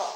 shovel.